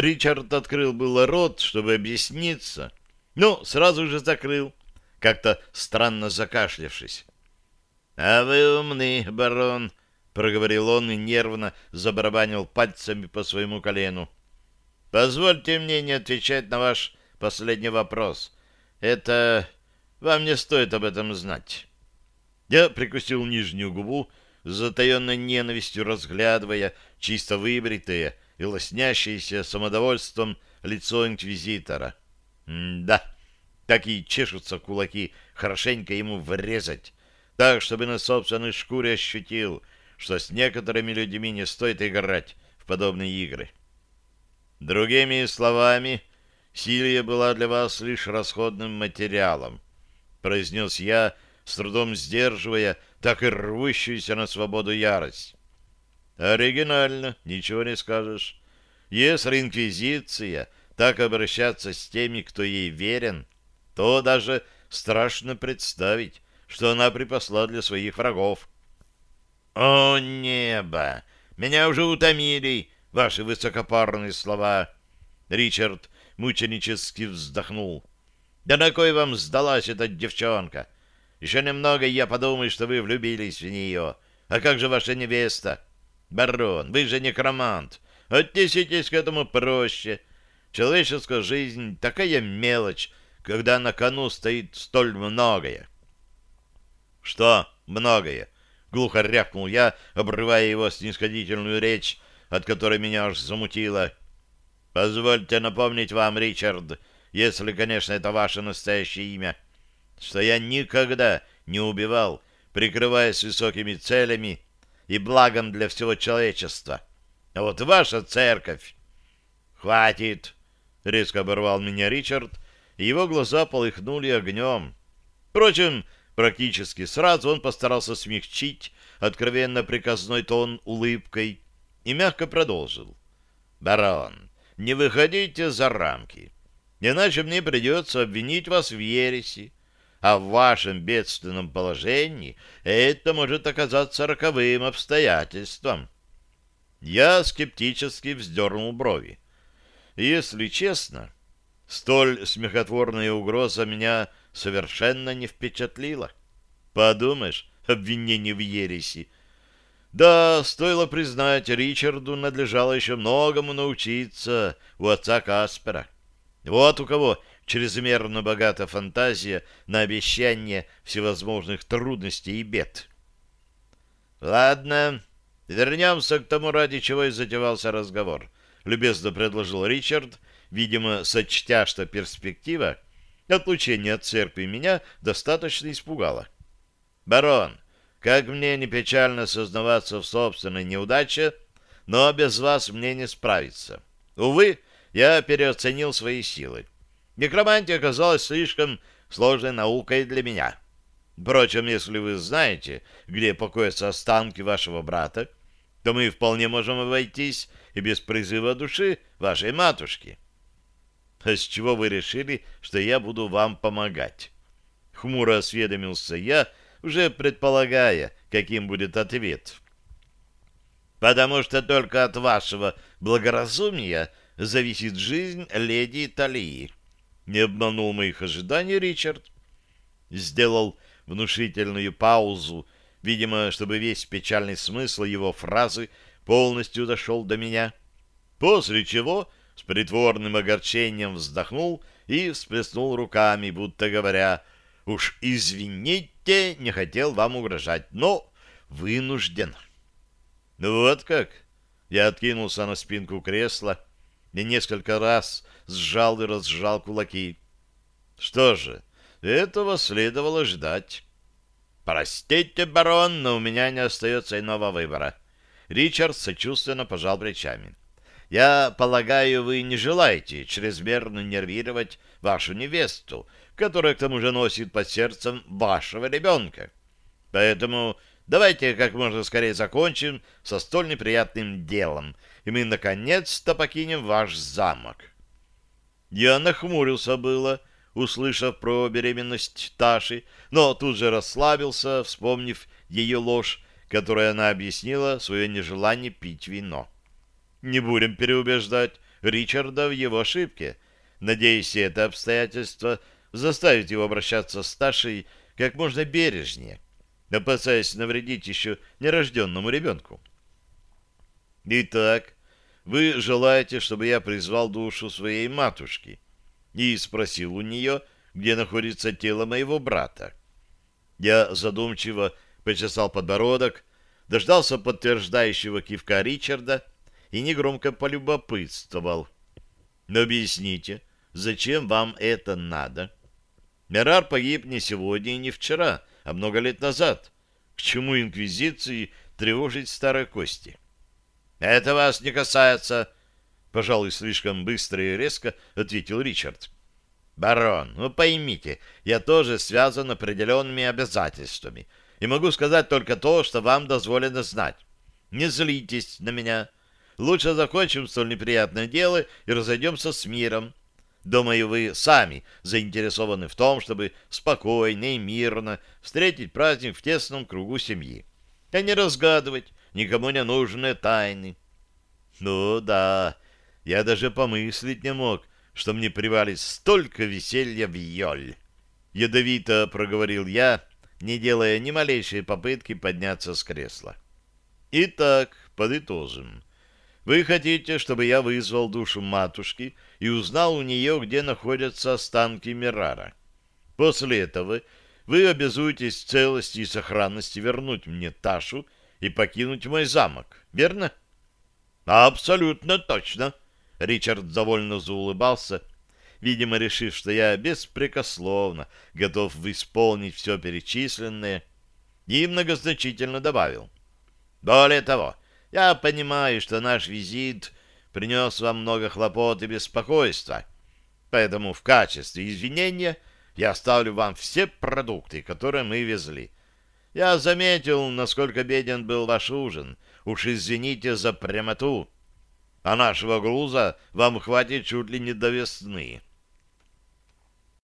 Ричард открыл было рот, чтобы объясниться, но сразу же закрыл, как-то странно закашлявшись. — А вы умный, барон, — проговорил он и нервно забарабанил пальцами по своему колену. — Позвольте мне не отвечать на ваш последний вопрос. Это... Вам не стоит об этом знать. Я прикусил нижнюю губу, затаенной ненавистью разглядывая чисто выбритое и лоснящееся самодовольством лицо инквизитора. М-да, такие чешутся кулаки, хорошенько ему врезать, так, чтобы на собственной шкуре ощутил, что с некоторыми людьми не стоит играть в подобные игры. Другими словами, Силия была для вас лишь расходным материалом, произнес я, с трудом сдерживая так и рвущуюся на свободу ярость. Оригинально, ничего не скажешь. Если инквизиция так обращаться с теми, кто ей верен, то даже страшно представить, что она припасла для своих врагов. «О, небо! Меня уже утомили ваши высокопарные слова!» Ричард мученически вздохнул. «Да на кой вам сдалась эта девчонка? Еще немного, и я подумаю, что вы влюбились в нее. А как же ваша невеста? Барон, вы же некромант. Отнеситесь к этому проще. Человеческая жизнь — такая мелочь, когда на кону стоит столь многое. — Что многое? — глухо рявкнул я, обрывая его снисходительную речь, от которой меня аж замутило. — Позвольте напомнить вам, Ричард, если, конечно, это ваше настоящее имя, — что я никогда не убивал, прикрываясь высокими целями и благом для всего человечества. А вот ваша церковь... «Хватит!» — резко оборвал меня Ричард, и его глаза полыхнули огнем. Впрочем, практически сразу он постарался смягчить откровенно приказной тон улыбкой и мягко продолжил. «Барон, не выходите за рамки, иначе мне придется обвинить вас в ереси, а в вашем бедственном положении это может оказаться роковым обстоятельством. Я скептически вздернул брови. Если честно, столь смехотворная угроза меня совершенно не впечатлила. Подумаешь, обвинение в ереси. Да, стоило признать, Ричарду надлежало еще многому научиться у отца Каспера. Вот у кого чрезмерно богата фантазия на обещание всевозможных трудностей и бед. «Ладно, вернемся к тому, ради чего и затевался разговор», — любезно предложил Ричард, видимо, сочтя, что перспектива отлучения от церкви меня достаточно испугала. «Барон, как мне не печально сознаваться в собственной неудаче, но без вас мне не справиться. Увы, я переоценил свои силы. Некромантия оказалась слишком сложной наукой для меня. Впрочем, если вы знаете, где покоятся останки вашего брата, то мы вполне можем обойтись и без призыва души вашей матушки. А с чего вы решили, что я буду вам помогать? Хмуро осведомился я, уже предполагая, каким будет ответ. Потому что только от вашего благоразумия зависит жизнь леди Талии. Не обманул моих ожиданий Ричард. Сделал внушительную паузу, видимо, чтобы весь печальный смысл его фразы полностью дошел до меня. После чего с притворным огорчением вздохнул и всплеснул руками, будто говоря, «Уж извините, не хотел вам угрожать, но вынужден». «Ну вот как?» Я откинулся на спинку кресла и несколько раз сжал и разжал кулаки. Что же, этого следовало ждать. «Простите, барон, но у меня не остается иного выбора». Ричард сочувственно пожал плечами. «Я полагаю, вы не желаете чрезмерно нервировать вашу невесту, которая к тому же носит под сердцем вашего ребенка. Поэтому давайте как можно скорее закончим со столь неприятным делом, и мы наконец-то покинем ваш замок». Я нахмурился было, услышав про беременность Таши, но тут же расслабился, вспомнив ее ложь, которой она объяснила свое нежелание пить вино. не будем переубеждать Ричарда в его ошибке. Надеюсь, это обстоятельство заставит его обращаться с Ташей как можно бережнее, опасаясь навредить еще нерожденному ребенку. Итак, вы желаете, чтобы я призвал душу своей матушки и спросил у нее, где находится тело моего брата. Я задумчиво почесал подбородок, дождался подтверждающего кивка Ричарда и негромко полюбопытствовал. Но объясните, зачем вам это надо? Мерар погиб не сегодня и не вчера, а много лет назад. К чему инквизиции тревожить старые кости? Это вас не касается, пожалуй, слишком быстро и резко ответил Ричард. Барон, ну поймите, я тоже связан определенными обязательствами и могу сказать только то, что вам дозволено знать. Не злитесь на меня. Лучше закончим столь неприятное дело и разойдемся с миром. Думаю, вы сами заинтересованы в том, чтобы спокойно и мирно встретить праздник в тесном кругу семьи, а не разгадывать никому не нужные тайны. Ну да, я даже помыслить не мог, что мне привалит столько веселья в Йоль. Ядовито проговорил я, не делая ни малейшей попытки подняться с кресла. Итак, подытожим. Вы хотите, чтобы я вызвал душу матушки и узнал у нее, где находятся останки Мирара. После этого вы обязуетесь в целости и сохранности вернуть мне Ташу и покинуть мой замок, верно? Абсолютно точно. Ричард довольно заулыбался, видимо, решив, что я беспрекословно готов исполнить все перечисленное, и многозначительно добавил. Более того, я понимаю, что наш визит принес вам много хлопот и беспокойства, поэтому в качестве извинения я оставлю вам все продукты, которые мы везли. Я заметил, насколько беден был ваш ужин. Уж извините за прямоту. А нашего груза вам хватит чуть ли не до весны.